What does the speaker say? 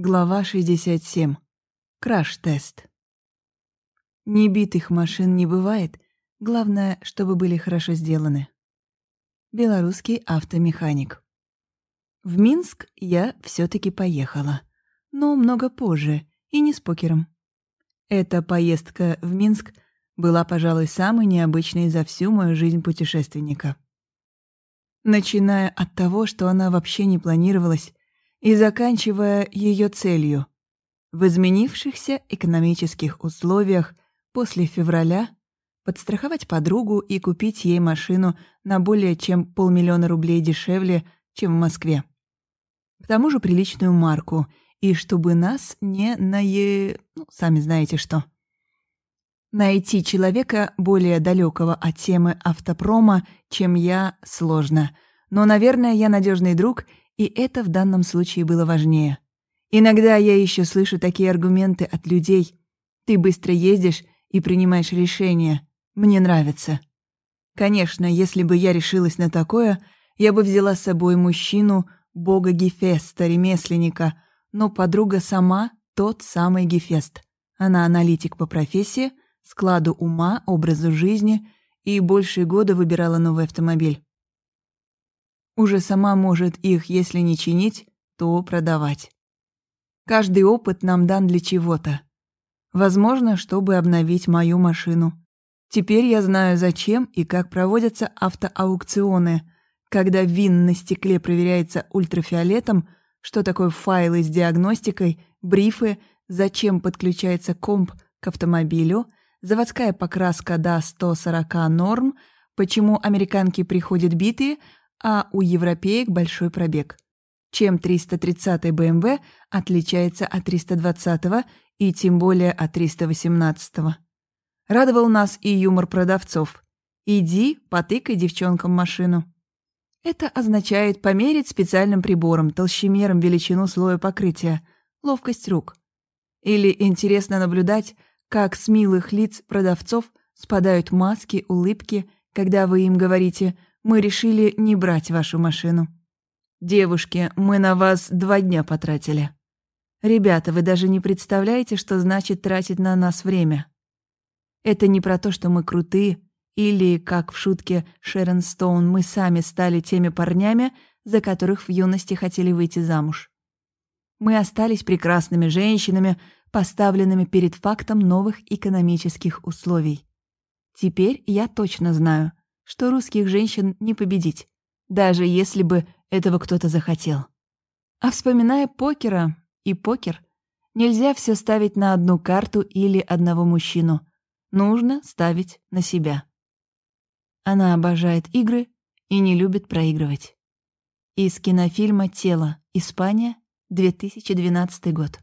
Глава 67. Краш-тест. Небитых машин не бывает, главное, чтобы были хорошо сделаны. Белорусский автомеханик. В Минск я все таки поехала, но много позже и не с покером. Эта поездка в Минск была, пожалуй, самой необычной за всю мою жизнь путешественника. Начиная от того, что она вообще не планировалась, и заканчивая ее целью. В изменившихся экономических условиях после февраля подстраховать подругу и купить ей машину на более чем полмиллиона рублей дешевле, чем в Москве. К тому же приличную марку, и чтобы нас не нае... ну, сами знаете что. Найти человека более далекого от темы автопрома, чем я, сложно. Но, наверное, я надежный друг и это в данном случае было важнее. Иногда я еще слышу такие аргументы от людей. Ты быстро ездишь и принимаешь решения. Мне нравится. Конечно, если бы я решилась на такое, я бы взяла с собой мужчину, бога Гефеста, ремесленника, но подруга сама тот самый Гефест. Она аналитик по профессии, складу ума, образу жизни и больше года выбирала новый автомобиль уже сама может их, если не чинить, то продавать. Каждый опыт нам дан для чего-то. Возможно, чтобы обновить мою машину. Теперь я знаю, зачем и как проводятся автоаукционы, когда вин на стекле проверяется ультрафиолетом, что такое файлы с диагностикой, брифы, зачем подключается комп к автомобилю, заводская покраска до 140 норм, почему американки приходят битые, а у европеек большой пробег. Чем 330-й BMW отличается от 320-го и тем более от 318-го. Радовал нас и юмор продавцов. «Иди, потыкай девчонкам машину». Это означает померить специальным прибором, толщемером величину слоя покрытия, ловкость рук. Или интересно наблюдать, как с милых лиц продавцов спадают маски, улыбки, когда вы им говорите – мы решили не брать вашу машину. Девушки, мы на вас два дня потратили. Ребята, вы даже не представляете, что значит тратить на нас время. Это не про то, что мы крутые, или, как в шутке Шерон Стоун, мы сами стали теми парнями, за которых в юности хотели выйти замуж. Мы остались прекрасными женщинами, поставленными перед фактом новых экономических условий. Теперь я точно знаю, что русских женщин не победить, даже если бы этого кто-то захотел. А вспоминая покера и покер, нельзя все ставить на одну карту или одного мужчину. Нужно ставить на себя. Она обожает игры и не любит проигрывать. Из кинофильма «Тело. Испания. 2012 год.